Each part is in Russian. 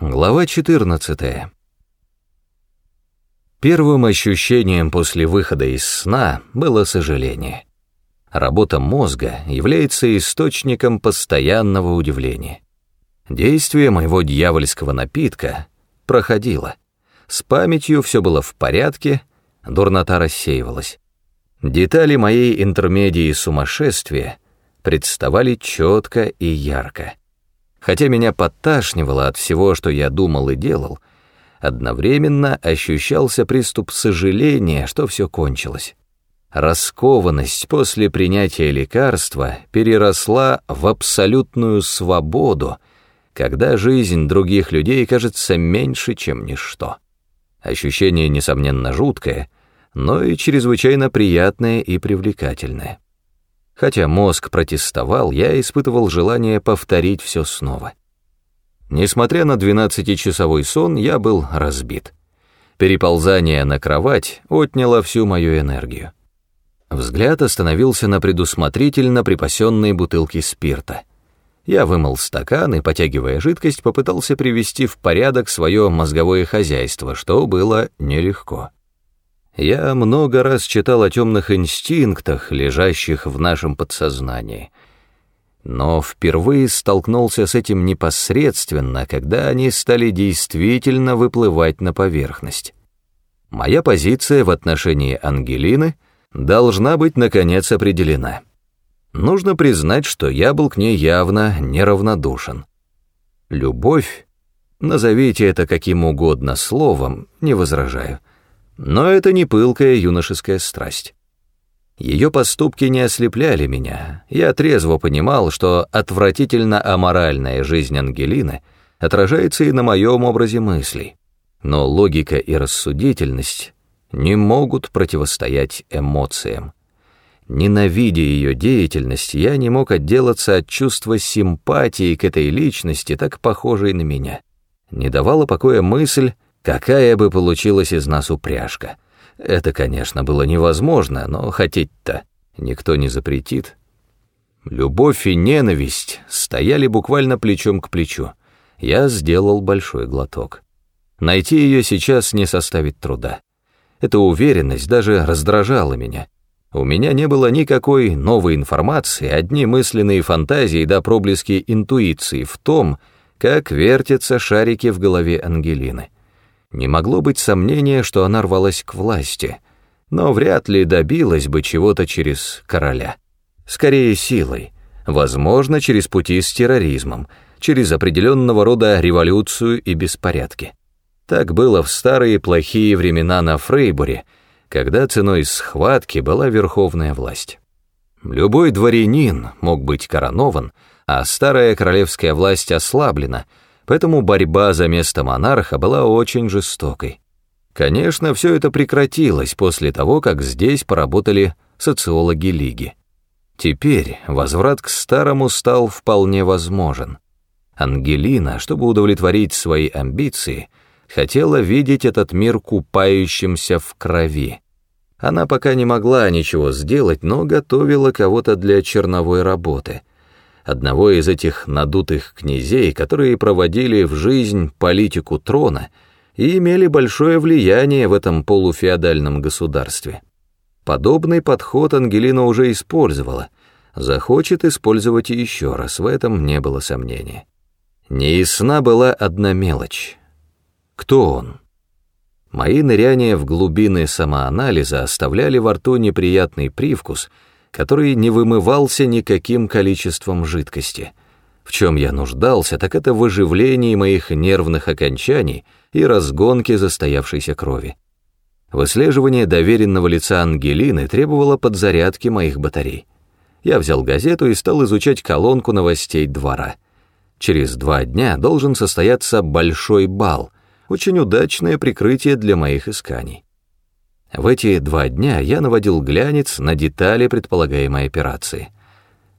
Глава 14. Первым ощущением после выхода из сна было сожаление. Работа мозга является источником постоянного удивления. Действие моего дьявольского напитка проходило. С памятью все было в порядке, дурнота рассеивалась. Детали моей интермедии сумасшествия представали четко и ярко. Хотя меня подташнивало от всего, что я думал и делал, одновременно ощущался приступ сожаления, что все кончилось. Раскованность после принятия лекарства переросла в абсолютную свободу, когда жизнь других людей кажется меньше, чем ничто. Ощущение, несомненно, жуткое, но и чрезвычайно приятное и привлекательное. Хотя мозг протестовал, я испытывал желание повторить все снова. Несмотря на двенадцатичасовой сон, я был разбит. Переползание на кровать отняло всю мою энергию. Взгляд остановился на предусмотрительно припасенной бутылке спирта. Я вымыл стакан и, потягивая жидкость, попытался привести в порядок свое мозговое хозяйство, что было нелегко. Я много раз читал о темных инстинктах, лежащих в нашем подсознании, но впервые столкнулся с этим непосредственно, когда они стали действительно выплывать на поверхность. Моя позиция в отношении Ангелины должна быть, наконец, определена. Нужно признать, что я был к ней явно неравнодушен. Любовь, назовите это каким угодно словом, не возражаю — но это не пылкая юношеская страсть. Ее поступки не ослепляли меня. Я трезво понимал, что отвратительно аморальная жизнь Ангелины отражается и на моем образе мыслей. Но логика и рассудительность не могут противостоять эмоциям. Ненавидя ее деятельность, я не мог отделаться от чувства симпатии к этой личности, так похожей на меня. Не давала покоя мысль, Какая бы получилась из нас упряжка. Это, конечно, было невозможно, но хотеть-то никто не запретит. Любовь и ненависть стояли буквально плечом к плечу. Я сделал большой глоток. Найти ее сейчас не составит труда. Эта уверенность даже раздражала меня. У меня не было никакой новой информации, одни мысленные фантазии да проблески интуиции в том, как вертятся шарики в голове Ангелины. Не могло быть сомнения, что она рвалась к власти, но вряд ли добилась бы чего-то через короля. Скорее силой, возможно, через пути с терроризмом, через определенного рода революцию и беспорядки. Так было в старые плохие времена на Фрейбуре, когда ценой схватки была верховная власть. Любой дворянин мог быть коронован, а старая королевская власть ослаблена — поэтому борьба за место монарха была очень жестокой. Конечно, все это прекратилось после того, как здесь поработали социологи Лиги. Теперь возврат к старому стал вполне возможен. Ангелина, чтобы удовлетворить свои амбиции, хотела видеть этот мир купающимся в крови. Она пока не могла ничего сделать, но готовила кого-то для черновой работы — одного из этих надутых князей, которые проводили в жизнь политику трона и имели большое влияние в этом полуфеодальном государстве. Подобный подход Ангелина уже использовала, захочет использовать еще раз, в этом не было сомнения. Неясна была одна мелочь. Кто он? Мои ныряния в глубины самоанализа оставляли во рту неприятный привкус — который не вымывался никаким количеством жидкости. В чем я нуждался, так это в выживлении моих нервных окончаний и разгонке застоявшейся крови. Выслеживание доверенного лица Ангелины требовало подзарядки моих батарей. Я взял газету и стал изучать колонку новостей двора. Через два дня должен состояться большой бал, очень удачное прикрытие для моих исканий. В эти два дня я наводил глянец на детали предполагаемой операции.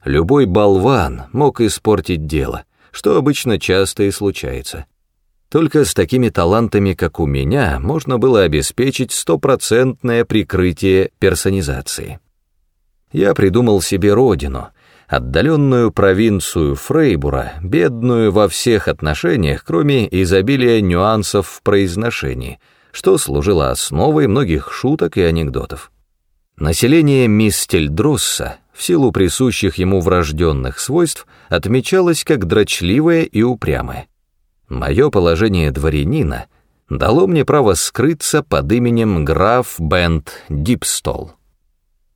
Любой болван мог испортить дело, что обычно часто и случается. Только с такими талантами, как у меня, можно было обеспечить стопроцентное прикрытие персонизации. Я придумал себе родину, отдаленную провинцию Фрейбура, бедную во всех отношениях, кроме изобилия нюансов в произношении, что служило основой многих шуток и анекдотов. Население Мистельдросса, в силу присущих ему врожденных свойств, отмечалось как дрочливое и упрямое. Мое положение дворянина дало мне право скрыться под именем граф Бент Дипстол.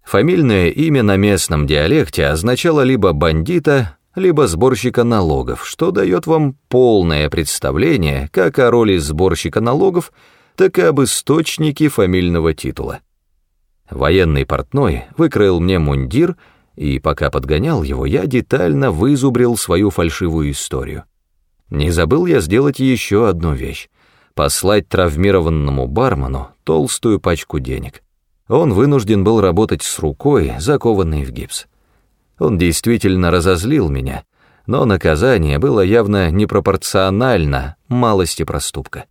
Фамильное имя на местном диалекте означало либо бандита, либо сборщика налогов, что дает вам полное представление как о роли сборщика налогов, так и об источнике фамильного титула. Военный портной выкроил мне мундир, и пока подгонял его, я детально вызубрил свою фальшивую историю. Не забыл я сделать еще одну вещь — послать травмированному бармену толстую пачку денег он вынужден был работать с рукой, закованной в гипс. Он действительно разозлил меня, но наказание было явно непропорционально малости проступка.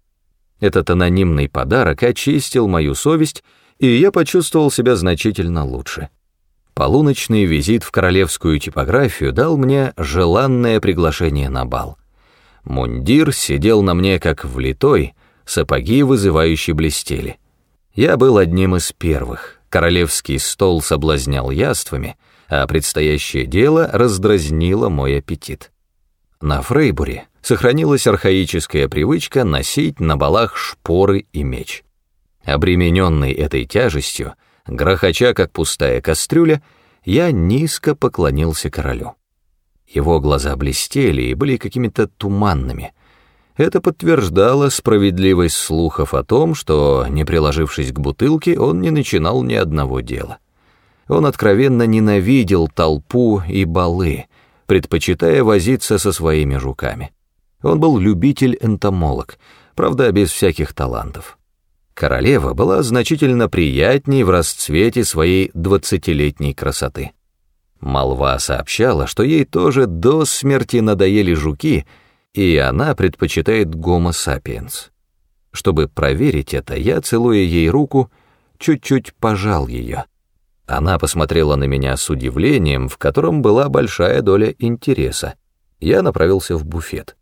Этот анонимный подарок очистил мою совесть, и я почувствовал себя значительно лучше. Полуночный визит в королевскую типографию дал мне желанное приглашение на бал. Мундир сидел на мне как влитой, сапоги вызывающе блестели. Я был одним из первых. Королевский стол соблазнял яствами, а предстоящее дело раздразнило мой аппетит. На Фрейбуре сохранилась архаическая привычка носить на балах шпоры и меч. Обремененный этой тяжестью, грохоча как пустая кастрюля, я низко поклонился королю. Его глаза блестели и были какими-то туманными — это подтверждало справедливость слухов о том, что, не приложившись к бутылке, он не начинал ни одного дела. Он откровенно ненавидел толпу и балы, предпочитая возиться со своими жуками. Он был любитель-энтомолог, правда, без всяких талантов. Королева была значительно приятней в расцвете своей двадцатилетней красоты. Молва сообщала, что ей тоже до смерти надоели жуки — и она предпочитает sapiens. Чтобы проверить это, я, целуя ей руку, чуть-чуть пожал ее. Она посмотрела на меня с удивлением, в котором была большая доля интереса. Я направился в буфет.